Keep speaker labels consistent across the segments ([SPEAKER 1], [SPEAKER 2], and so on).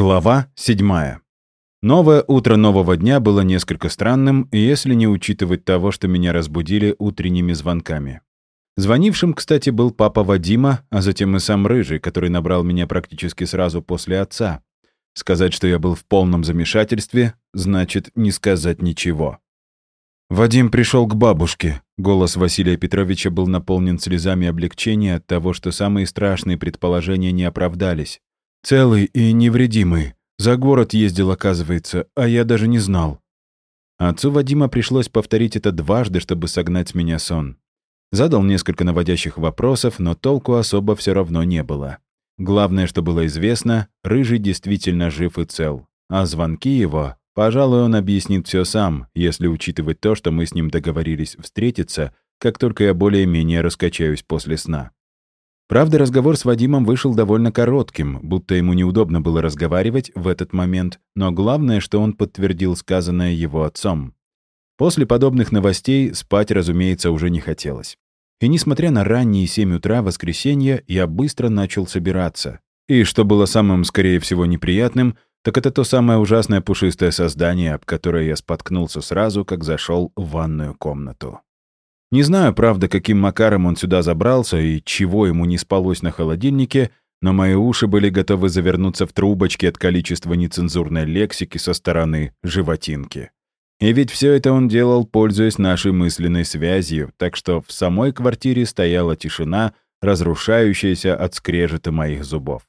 [SPEAKER 1] Глава 7. Новое утро нового дня было несколько странным, если не учитывать того, что меня разбудили утренними звонками. Звонившим, кстати, был папа Вадима, а затем и сам Рыжий, который набрал меня практически сразу после отца. Сказать, что я был в полном замешательстве, значит не сказать ничего. Вадим пришел к бабушке. Голос Василия Петровича был наполнен слезами облегчения от того, что самые страшные предположения не оправдались. Целый и невредимый. За город ездил, оказывается, а я даже не знал. Отцу Вадима пришлось повторить это дважды, чтобы согнать с меня сон. Задал несколько наводящих вопросов, но толку особо все равно не было. Главное, что было известно, Рыжий действительно жив и цел. А звонки его, пожалуй, он объяснит все сам, если учитывать то, что мы с ним договорились встретиться, как только я более-менее раскачаюсь после сна. Правда, разговор с Вадимом вышел довольно коротким, будто ему неудобно было разговаривать в этот момент, но главное, что он подтвердил сказанное его отцом. После подобных новостей спать, разумеется, уже не хотелось. И несмотря на ранние 7 утра воскресенья, я быстро начал собираться. И что было самым, скорее всего, неприятным, так это то самое ужасное пушистое создание, об которое я споткнулся сразу, как зашел в ванную комнату. Не знаю, правда, каким макаром он сюда забрался и чего ему не спалось на холодильнике, но мои уши были готовы завернуться в трубочки от количества нецензурной лексики со стороны животинки. И ведь все это он делал, пользуясь нашей мысленной связью, так что в самой квартире стояла тишина, разрушающаяся от скрежета моих зубов.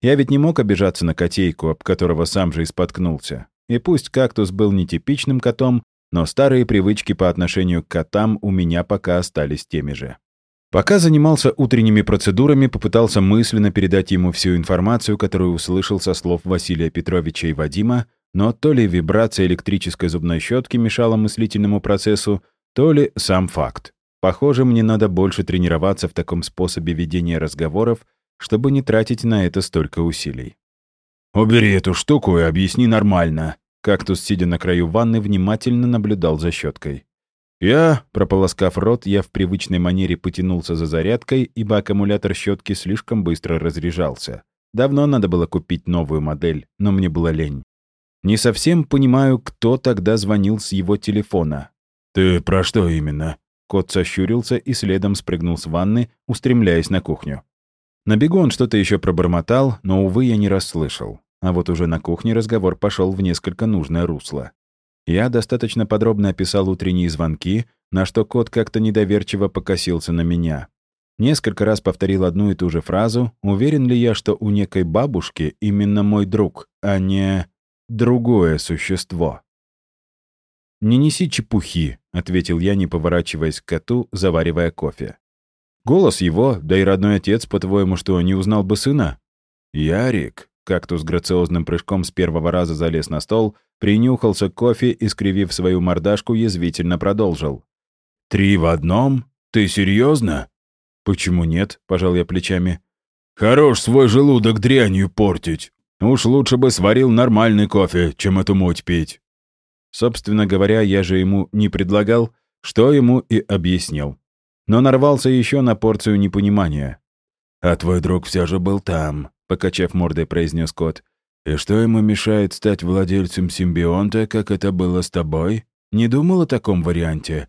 [SPEAKER 1] Я ведь не мог обижаться на котейку, об которого сам же и споткнулся. И пусть кактус был нетипичным котом, но старые привычки по отношению к котам у меня пока остались теми же. Пока занимался утренними процедурами, попытался мысленно передать ему всю информацию, которую услышал со слов Василия Петровича и Вадима, но то ли вибрация электрической зубной щетки мешала мыслительному процессу, то ли сам факт. Похоже, мне надо больше тренироваться в таком способе ведения разговоров, чтобы не тратить на это столько усилий. «Убери эту штуку и объясни нормально», Кактус, сидя на краю ванны, внимательно наблюдал за щеткой. Я, прополоскав рот, я в привычной манере потянулся за зарядкой, ибо аккумулятор щетки слишком быстро разряжался. Давно надо было купить новую модель, но мне было лень. Не совсем понимаю, кто тогда звонил с его телефона. «Ты про что именно?» Кот сощурился и следом спрыгнул с ванны, устремляясь на кухню. На бегу он что-то еще пробормотал, но, увы, я не расслышал. А вот уже на кухне разговор пошел в несколько нужное русло. Я достаточно подробно описал утренние звонки, на что кот как-то недоверчиво покосился на меня. Несколько раз повторил одну и ту же фразу, уверен ли я, что у некой бабушки именно мой друг, а не другое существо. «Не неси чепухи», — ответил я, не поворачиваясь к коту, заваривая кофе. «Голос его, да и родной отец, по-твоему, что, не узнал бы сына?» «Ярик», Кактус грациозным прыжком с первого раза залез на стол, принюхался к кофе и, скривив свою мордашку, язвительно продолжил. «Три в одном? Ты серьезно?» «Почему нет?» — пожал я плечами. «Хорош свой желудок дрянью портить. Уж лучше бы сварил нормальный кофе, чем эту муть пить». Собственно говоря, я же ему не предлагал, что ему и объяснил. Но нарвался еще на порцию непонимания. «А твой друг все же был там», покачав мордой, произнес кот. «И что ему мешает стать владельцем симбионта, как это было с тобой? Не думал о таком варианте?»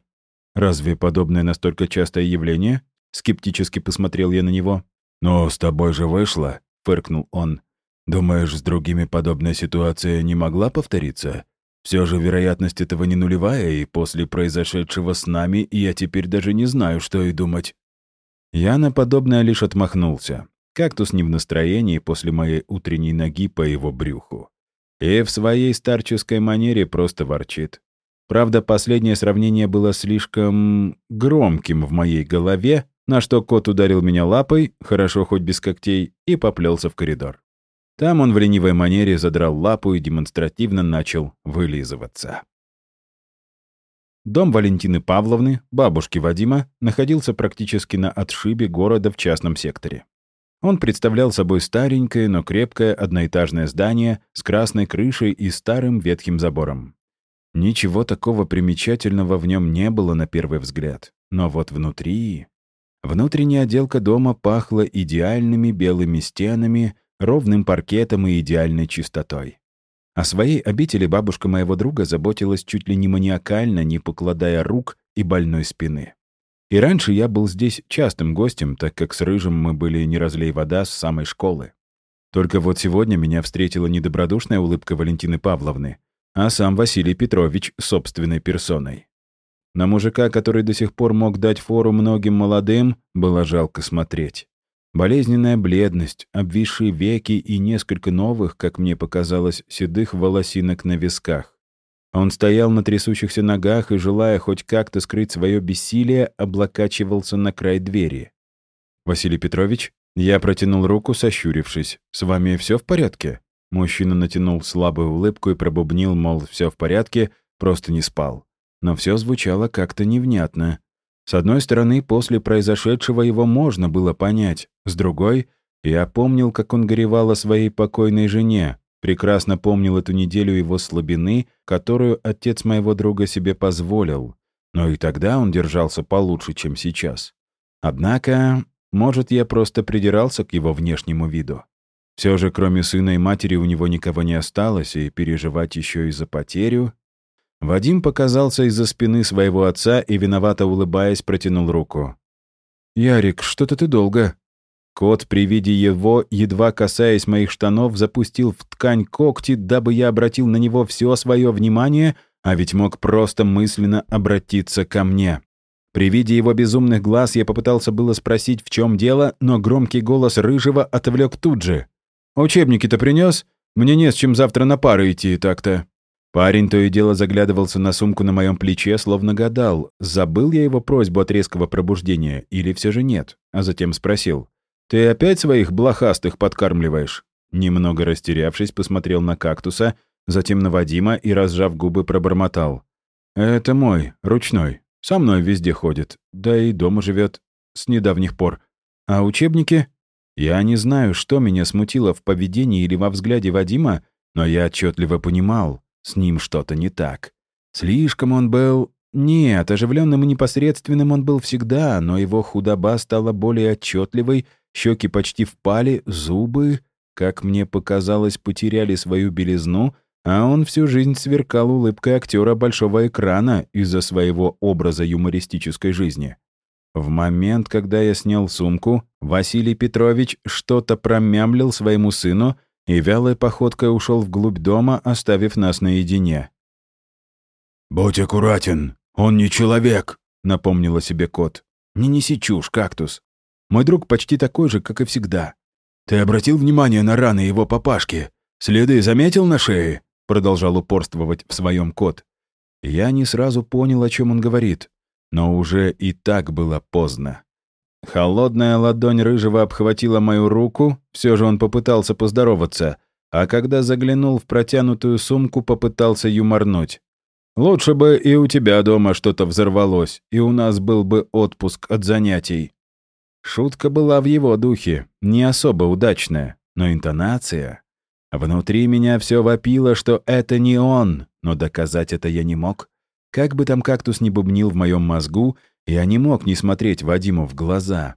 [SPEAKER 1] «Разве подобное настолько частое явление?» Скептически посмотрел я на него. «Но с тобой же вышло», — фыркнул он. «Думаешь, с другими подобная ситуация не могла повториться? Все же вероятность этого не нулевая, и после произошедшего с нами я теперь даже не знаю, что и думать». Я на подобное лишь отмахнулся. Кактус не в настроении после моей утренней ноги по его брюху. И в своей старческой манере просто ворчит. Правда, последнее сравнение было слишком громким в моей голове, на что кот ударил меня лапой, хорошо хоть без когтей, и поплелся в коридор. Там он в ленивой манере задрал лапу и демонстративно начал вылизываться. Дом Валентины Павловны, бабушки Вадима, находился практически на отшибе города в частном секторе. Он представлял собой старенькое, но крепкое одноэтажное здание с красной крышей и старым ветхим забором. Ничего такого примечательного в нем не было на первый взгляд. Но вот внутри... Внутренняя отделка дома пахла идеальными белыми стенами, ровным паркетом и идеальной чистотой. О своей обители бабушка моего друга заботилась чуть ли не маниакально, не покладая рук и больной спины. И раньше я был здесь частым гостем, так как с Рыжим мы были не разлей вода с самой школы. Только вот сегодня меня встретила не добродушная улыбка Валентины Павловны, а сам Василий Петрович собственной персоной. На мужика, который до сих пор мог дать фору многим молодым, было жалко смотреть. Болезненная бледность, обвисшие веки и несколько новых, как мне показалось, седых волосинок на висках. Он стоял на трясущихся ногах и, желая хоть как-то скрыть свое бессилие, облокачивался на край двери. «Василий Петрович?» Я протянул руку, сощурившись. «С вами все в порядке?» Мужчина натянул слабую улыбку и пробубнил, мол, все в порядке, просто не спал. Но все звучало как-то невнятно. С одной стороны, после произошедшего его можно было понять. С другой, я помнил, как он горевал о своей покойной жене, Прекрасно помнил эту неделю его слабины, которую отец моего друга себе позволил. Но и тогда он держался получше, чем сейчас. Однако, может, я просто придирался к его внешнему виду. Все же, кроме сына и матери, у него никого не осталось, и переживать еще и за потерю... Вадим показался из-за спины своего отца и, виновато улыбаясь, протянул руку. «Ярик, что-то ты долго», Кот при виде его, едва касаясь моих штанов, запустил в ткань когти, дабы я обратил на него все свое внимание, а ведь мог просто мысленно обратиться ко мне. При виде его безумных глаз я попытался было спросить, в чем дело, но громкий голос Рыжего отвлек тут же. «Учебники-то принес? Мне не с чем завтра на пары идти так-то». Парень то и дело заглядывался на сумку на моем плече, словно гадал, забыл я его просьбу от резкого пробуждения или все же нет, а затем спросил. «Ты опять своих блохастых подкармливаешь?» Немного растерявшись, посмотрел на кактуса, затем на Вадима и, разжав губы, пробормотал. «Это мой, ручной. Со мной везде ходит. Да и дома живет. С недавних пор. А учебники?» Я не знаю, что меня смутило в поведении или во взгляде Вадима, но я отчетливо понимал, с ним что-то не так. Слишком он был... Нет, оживленным и непосредственным он был всегда, но его худоба стала более отчетливой щеки почти впали, зубы, как мне показалось, потеряли свою белизну, а он всю жизнь сверкал улыбкой актера большого экрана из-за своего образа юмористической жизни. В момент, когда я снял сумку, Василий Петрович что-то промямлил своему сыну и вялой походкой ушел вглубь дома, оставив нас наедине. «Будь аккуратен, он не человек», — напомнила себе кот. «Не неси чушь, кактус. Мой друг почти такой же, как и всегда. «Ты обратил внимание на раны его папашки? Следы заметил на шее?» Продолжал упорствовать в своем кот. Я не сразу понял, о чем он говорит, но уже и так было поздно. Холодная ладонь Рыжего обхватила мою руку, все же он попытался поздороваться, а когда заглянул в протянутую сумку, попытался юморнуть. «Лучше бы и у тебя дома что-то взорвалось, и у нас был бы отпуск от занятий». Шутка была в его духе, не особо удачная, но интонация... Внутри меня все вопило, что это не он, но доказать это я не мог. Как бы там кактус ни бубнил в моем мозгу, я не мог не смотреть Вадиму в глаза.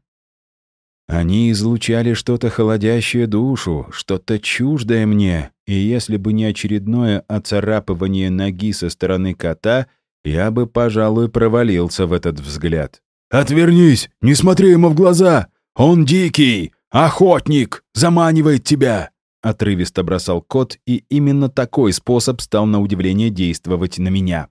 [SPEAKER 1] Они излучали что-то холодящее душу, что-то чуждое мне, и если бы не очередное оцарапывание ноги со стороны кота, я бы, пожалуй, провалился в этот взгляд. «Отвернись! Не смотри ему в глаза! Он дикий! Охотник! Заманивает тебя!» Отрывисто бросал кот, и именно такой способ стал на удивление действовать на меня.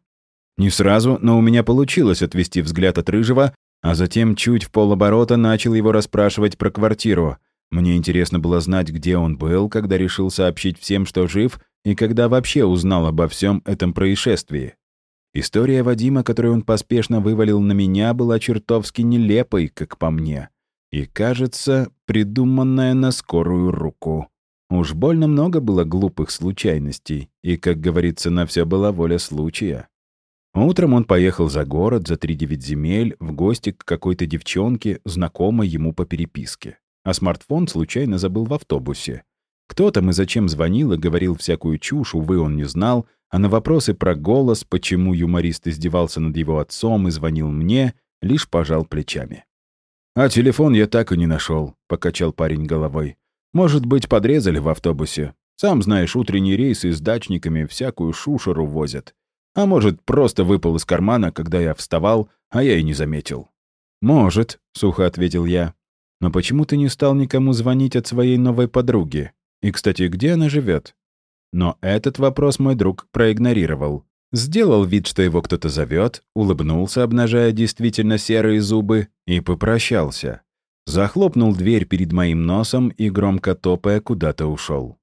[SPEAKER 1] Не сразу, но у меня получилось отвести взгляд от Рыжего, а затем чуть в полоборота начал его расспрашивать про квартиру. Мне интересно было знать, где он был, когда решил сообщить всем, что жив, и когда вообще узнал обо всем этом происшествии. История Вадима, которую он поспешно вывалил на меня, была чертовски нелепой, как по мне. И, кажется, придуманная на скорую руку. Уж больно много было глупых случайностей, и, как говорится, на все была воля случая. Утром он поехал за город, за три девять земель, в гости к какой-то девчонке, знакомой ему по переписке. А смартфон случайно забыл в автобусе. Кто там и зачем звонил и говорил всякую чушь, увы, он не знал, а на вопросы про голос, почему юморист издевался над его отцом и звонил мне, лишь пожал плечами. «А телефон я так и не нашел», — покачал парень головой. Может быть, подрезали в автобусе. Сам знаешь, утренние рейсы с дачниками всякую шушеру возят. А может, просто выпал из кармана, когда я вставал, а я и не заметил. «Может», — сухо ответил я. «Но почему ты не стал никому звонить от своей новой подруги? И, кстати, где она живет?» Но этот вопрос мой друг проигнорировал. Сделал вид, что его кто-то зовет, улыбнулся, обнажая действительно серые зубы, и попрощался. Захлопнул дверь перед моим носом и, громко топая, куда-то ушел.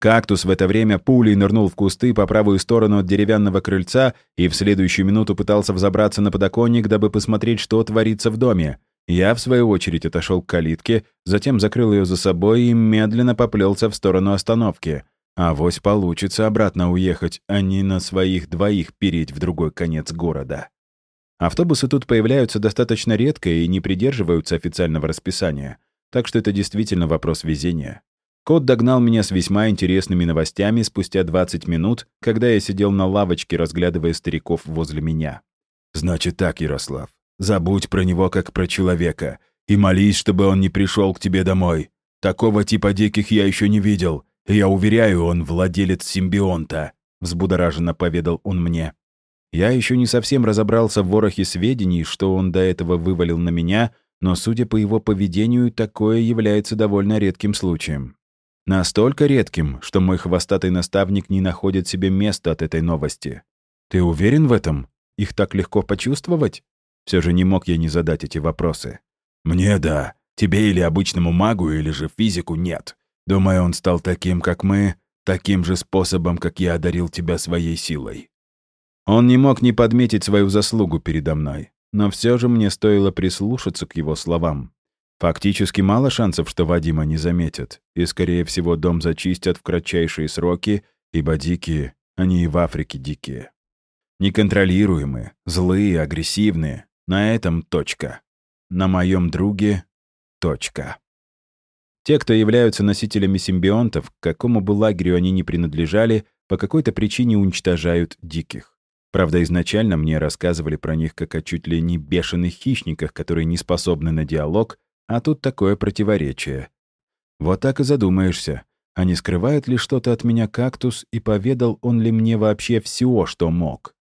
[SPEAKER 1] Кактус в это время пулей нырнул в кусты по правую сторону от деревянного крыльца и в следующую минуту пытался взобраться на подоконник, дабы посмотреть, что творится в доме. Я, в свою очередь, отошел к калитке, затем закрыл ее за собой и медленно поплелся в сторону остановки. А вось получится обратно уехать, а не на своих двоих переть в другой конец города. Автобусы тут появляются достаточно редко и не придерживаются официального расписания, так что это действительно вопрос везения. Кот догнал меня с весьма интересными новостями спустя 20 минут, когда я сидел на лавочке, разглядывая стариков возле меня. «Значит так, Ярослав, забудь про него как про человека и молись, чтобы он не пришел к тебе домой. Такого типа диких я еще не видел, «Я уверяю, он владелец симбионта», — взбудораженно поведал он мне. Я еще не совсем разобрался в ворохе сведений, что он до этого вывалил на меня, но, судя по его поведению, такое является довольно редким случаем. Настолько редким, что мой хвостатый наставник не находит себе места от этой новости. Ты уверен в этом? Их так легко почувствовать? Все же не мог я не задать эти вопросы. Мне да. Тебе или обычному магу, или же физику нет. Думаю, он стал таким, как мы, таким же способом, как я одарил тебя своей силой. Он не мог не подметить свою заслугу передо мной, но все же мне стоило прислушаться к его словам. Фактически мало шансов, что Вадима не заметят, и, скорее всего, дом зачистят в кратчайшие сроки, ибо дикие, они и в Африке дикие. Неконтролируемые, злые, агрессивные. На этом точка. На моем друге — точка. Те, кто являются носителями симбионтов, к какому бы лагерю они ни принадлежали, по какой-то причине уничтожают диких. Правда, изначально мне рассказывали про них как о чуть ли не бешеных хищниках, которые не способны на диалог, а тут такое противоречие. Вот так и задумаешься, а не скрывает ли что-то от меня кактус и поведал он ли мне вообще все, что мог.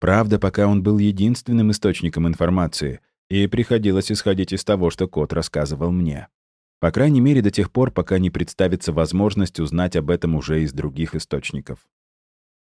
[SPEAKER 1] Правда, пока он был единственным источником информации, и приходилось исходить из того, что кот рассказывал мне. По крайней мере, до тех пор, пока не представится возможность узнать об этом уже из других источников.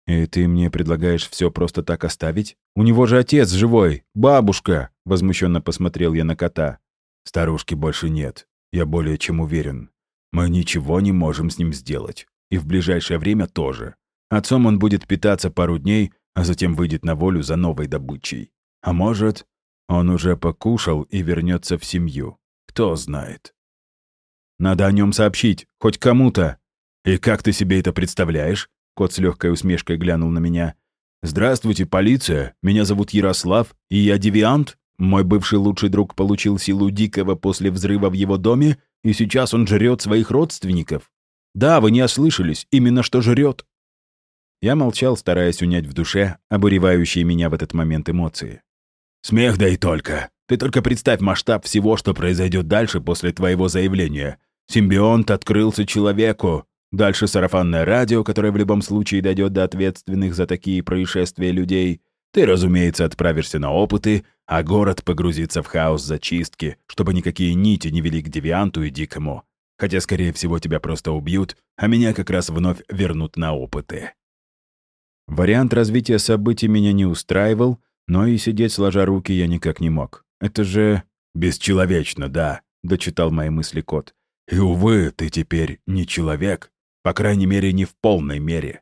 [SPEAKER 1] «И ты мне предлагаешь все просто так оставить? У него же отец живой, бабушка!» Возмущенно посмотрел я на кота. «Старушки больше нет, я более чем уверен. Мы ничего не можем с ним сделать. И в ближайшее время тоже. Отцом он будет питаться пару дней, а затем выйдет на волю за новой добычей. А может, он уже покушал и вернется в семью. Кто знает. Надо о нем сообщить, хоть кому-то. И как ты себе это представляешь? Кот с легкой усмешкой глянул на меня. «Здравствуйте, полиция. Меня зовут Ярослав, и я девиант. Мой бывший лучший друг получил силу дикого после взрыва в его доме, и сейчас он жрет своих родственников. Да, вы не ослышались, именно что жрет». Я молчал, стараясь унять в душе обуревающие меня в этот момент эмоции. «Смех да и только. Ты только представь масштаб всего, что произойдет дальше после твоего заявления. Симбионт открылся человеку. Дальше сарафанное радио, которое в любом случае дойдет до ответственных за такие происшествия людей. Ты, разумеется, отправишься на опыты, а город погрузится в хаос зачистки, чтобы никакие нити не вели к девианту и дикому. Хотя, скорее всего, тебя просто убьют, а меня как раз вновь вернут на опыты. Вариант развития событий меня не устраивал, но и сидеть сложа руки я никак не мог. Это же... «Бесчеловечно, да», — дочитал мои мысли кот. И, увы, ты теперь не человек, по крайней мере, не в полной мере.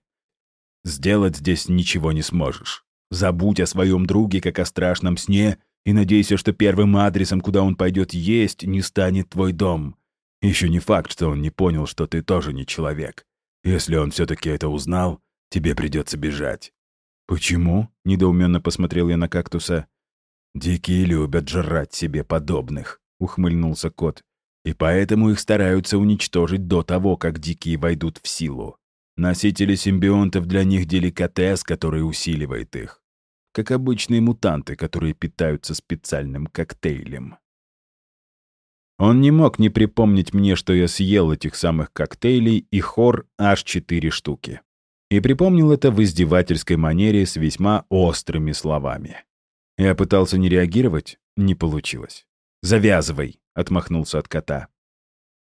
[SPEAKER 1] Сделать здесь ничего не сможешь. Забудь о своем друге, как о страшном сне, и надейся, что первым адресом, куда он пойдет есть, не станет твой дом. Еще не факт, что он не понял, что ты тоже не человек. Если он все-таки это узнал, тебе придется бежать. «Почему?» — недоуменно посмотрел я на кактуса. «Дикие любят жрать себе подобных», — ухмыльнулся кот и поэтому их стараются уничтожить до того, как дикие войдут в силу. Носители симбионтов для них деликатес, который усиливает их. Как обычные мутанты, которые питаются специальным коктейлем. Он не мог не припомнить мне, что я съел этих самых коктейлей и хор аж четыре штуки. И припомнил это в издевательской манере с весьма острыми словами. Я пытался не реагировать, не получилось. «Завязывай», — отмахнулся от кота.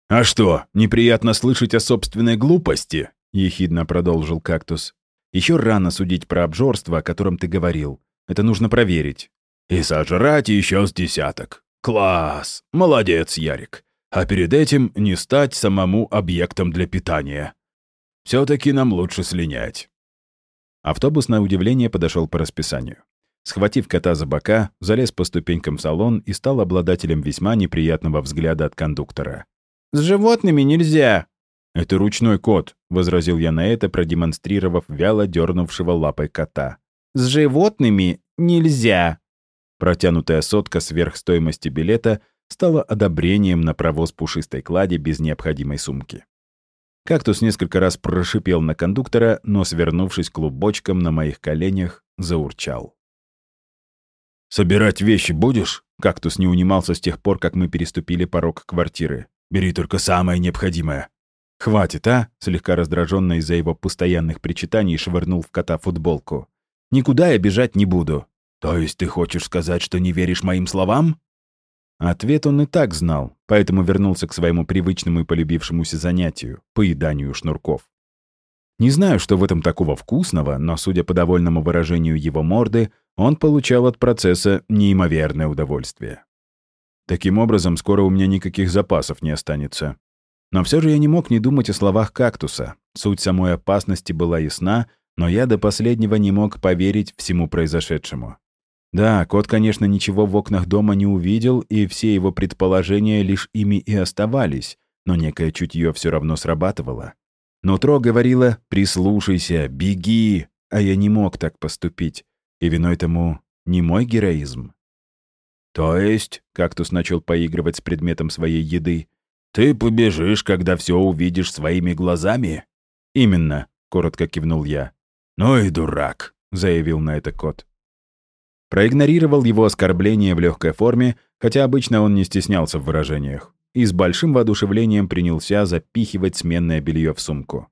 [SPEAKER 1] «А что, неприятно слышать о собственной глупости?» — ехидно продолжил кактус. «Еще рано судить про обжорство, о котором ты говорил. Это нужно проверить». «И сожрать еще с десяток. Класс! Молодец, Ярик. А перед этим не стать самому объектом для питания. Все-таки нам лучше слинять». Автобус, на удивление, подошел по расписанию. Схватив кота за бока, залез по ступенькам в салон и стал обладателем весьма неприятного взгляда от кондуктора. «С животными нельзя!» «Это ручной кот», — возразил я на это, продемонстрировав вяло дернувшего лапой кота. «С животными нельзя!» Протянутая сотка сверхстоимости билета стала одобрением на провоз пушистой клади без необходимой сумки. Кактус несколько раз прошипел на кондуктора, но, свернувшись клубочком на моих коленях, заурчал. «Собирать вещи будешь?» Кактус не унимался с тех пор, как мы переступили порог квартиры. «Бери только самое необходимое». «Хватит, а?» Слегка раздраженно из-за его постоянных причитаний швырнул в кота футболку. «Никуда я бежать не буду». «То есть ты хочешь сказать, что не веришь моим словам?» Ответ он и так знал, поэтому вернулся к своему привычному и полюбившемуся занятию — поеданию шнурков. Не знаю, что в этом такого вкусного, но, судя по довольному выражению его морды, он получал от процесса неимоверное удовольствие. Таким образом, скоро у меня никаких запасов не останется. Но все же я не мог не думать о словах кактуса. Суть самой опасности была ясна, но я до последнего не мог поверить всему произошедшему. Да, кот, конечно, ничего в окнах дома не увидел, и все его предположения лишь ими и оставались, но некое чутье все равно срабатывало. Нутро говорило «прислушайся, беги», а я не мог так поступить. И виной тому не мой героизм. «То есть», — кактус начал поигрывать с предметом своей еды, «ты побежишь, когда все увидишь своими глазами?» «Именно», — коротко кивнул я. «Ну и дурак», — заявил на это кот. Проигнорировал его оскорбление в легкой форме, хотя обычно он не стеснялся в выражениях и с большим воодушевлением принялся запихивать сменное белье в сумку.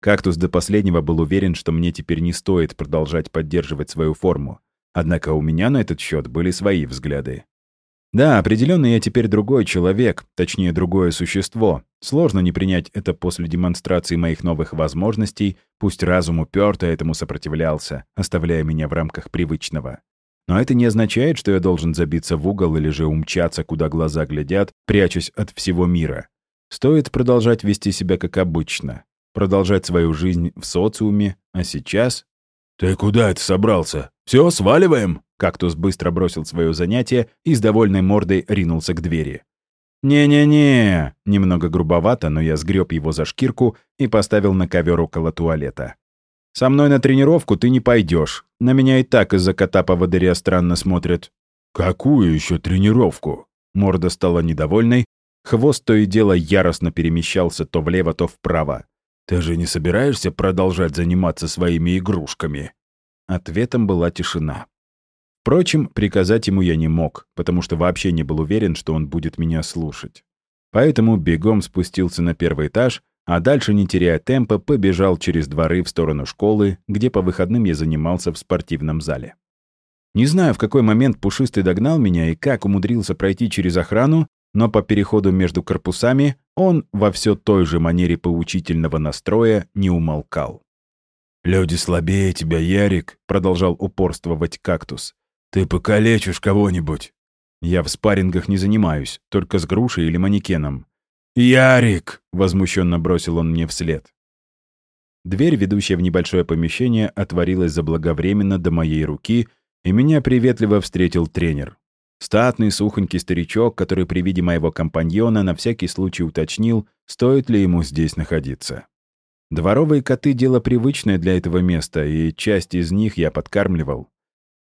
[SPEAKER 1] Кактус до последнего был уверен, что мне теперь не стоит продолжать поддерживать свою форму. Однако у меня на этот счет были свои взгляды. Да, определенно я теперь другой человек, точнее, другое существо. Сложно не принять это после демонстрации моих новых возможностей, пусть разум уперто этому сопротивлялся, оставляя меня в рамках привычного. Но это не означает, что я должен забиться в угол или же умчаться, куда глаза глядят, прячась от всего мира. Стоит продолжать вести себя как обычно, продолжать свою жизнь в социуме, а сейчас... «Ты куда это собрался? Все, сваливаем?» Кактус быстро бросил свое занятие и с довольной мордой ринулся к двери. «Не-не-не!» Немного грубовато, но я сгреб его за шкирку и поставил на ковер около туалета. Со мной на тренировку ты не пойдешь. На меня и так из-за кота поводыря странно смотрят». «Какую еще тренировку?» Морда стала недовольной. Хвост то и дело яростно перемещался то влево, то вправо. «Ты же не собираешься продолжать заниматься своими игрушками?» Ответом была тишина. Впрочем, приказать ему я не мог, потому что вообще не был уверен, что он будет меня слушать. Поэтому бегом спустился на первый этаж а дальше, не теряя темпа, побежал через дворы в сторону школы, где по выходным я занимался в спортивном зале. Не знаю, в какой момент Пушистый догнал меня и как умудрился пройти через охрану, но по переходу между корпусами он во все той же манере поучительного настроя не умолкал. «Люди слабее тебя, Ярик», — продолжал упорствовать кактус. «Ты покалечишь кого-нибудь». «Я в спаррингах не занимаюсь, только с грушей или манекеном. «Ярик!» — возмущенно бросил он мне вслед. Дверь, ведущая в небольшое помещение, отворилась заблаговременно до моей руки, и меня приветливо встретил тренер. Статный, сухонький старичок, который при виде моего компаньона на всякий случай уточнил, стоит ли ему здесь находиться. Дворовые коты — дело привычное для этого места, и часть из них я подкармливал.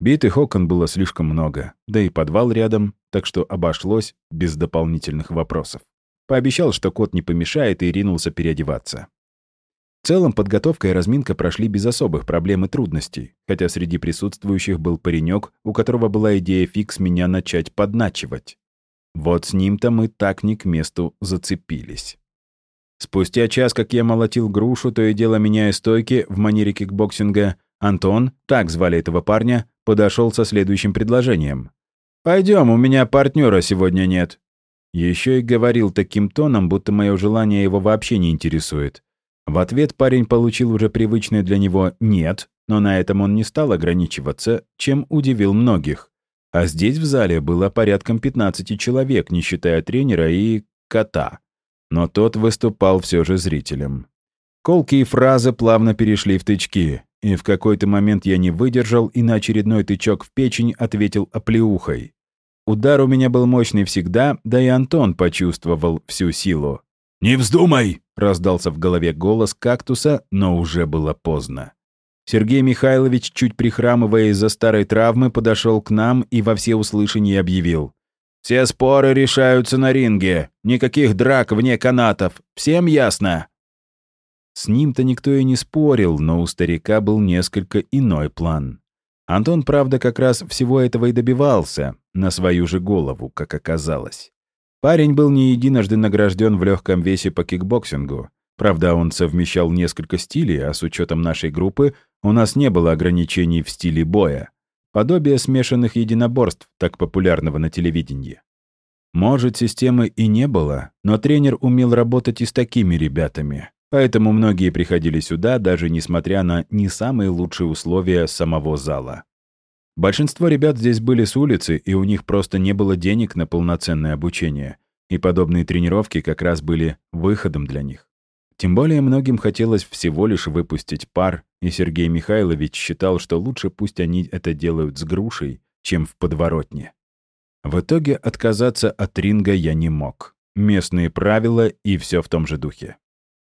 [SPEAKER 1] Битых окон было слишком много, да и подвал рядом, так что обошлось без дополнительных вопросов. Пообещал, что кот не помешает, и ринулся переодеваться. В целом, подготовка и разминка прошли без особых проблем и трудностей, хотя среди присутствующих был паренек, у которого была идея фикс меня начать подначивать. Вот с ним-то мы так не к месту зацепились. Спустя час, как я молотил грушу, то и дело меняя стойки в манере кикбоксинга, Антон, так звали этого парня, подошел со следующим предложением. «Пойдем, у меня партнера сегодня нет». Еще и говорил таким тоном, будто мое желание его вообще не интересует. В ответ парень получил уже привычное для него «нет», но на этом он не стал ограничиваться, чем удивил многих. А здесь в зале было порядком 15 человек, не считая тренера и кота. Но тот выступал все же зрителем. Колкие фразы плавно перешли в тычки, и в какой-то момент я не выдержал и на очередной тычок в печень ответил оплеухой. Удар у меня был мощный всегда, да и Антон почувствовал всю силу. «Не вздумай!» — раздался в голове голос кактуса, но уже было поздно. Сергей Михайлович, чуть прихрамывая из-за старой травмы, подошел к нам и во всеуслышание объявил. «Все споры решаются на ринге. Никаких драк вне канатов. Всем ясно?» С ним-то никто и не спорил, но у старика был несколько иной план. Антон, правда, как раз всего этого и добивался, на свою же голову, как оказалось. Парень был не единожды награжден в легком весе по кикбоксингу. Правда, он совмещал несколько стилей, а с учетом нашей группы у нас не было ограничений в стиле боя. Подобие смешанных единоборств, так популярного на телевидении. Может, системы и не было, но тренер умел работать и с такими ребятами. Поэтому многие приходили сюда, даже несмотря на не самые лучшие условия самого зала. Большинство ребят здесь были с улицы, и у них просто не было денег на полноценное обучение, и подобные тренировки как раз были выходом для них. Тем более многим хотелось всего лишь выпустить пар, и Сергей Михайлович считал, что лучше пусть они это делают с грушей, чем в подворотне. В итоге отказаться от ринга я не мог. Местные правила и все в том же духе.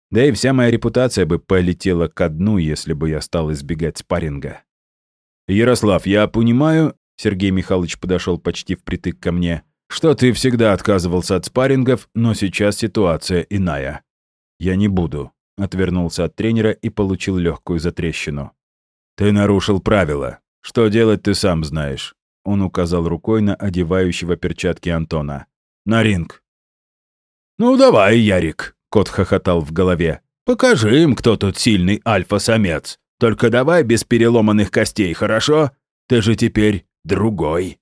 [SPEAKER 1] Да и вся моя репутация бы полетела ко дну, если бы я стал избегать спарринга. «Ярослав, я понимаю...» Сергей Михайлович подошел почти впритык ко мне. «Что ты всегда отказывался от спаррингов, но сейчас ситуация иная». «Я не буду», — отвернулся от тренера и получил легкую затрещину. «Ты нарушил правила. Что делать, ты сам знаешь». Он указал рукой на одевающего перчатки Антона. «На ринг». «Ну давай, Ярик», — кот хохотал в голове. «Покажи им, кто тут сильный альфа-самец. Только давай без переломанных костей, хорошо? Ты же теперь другой».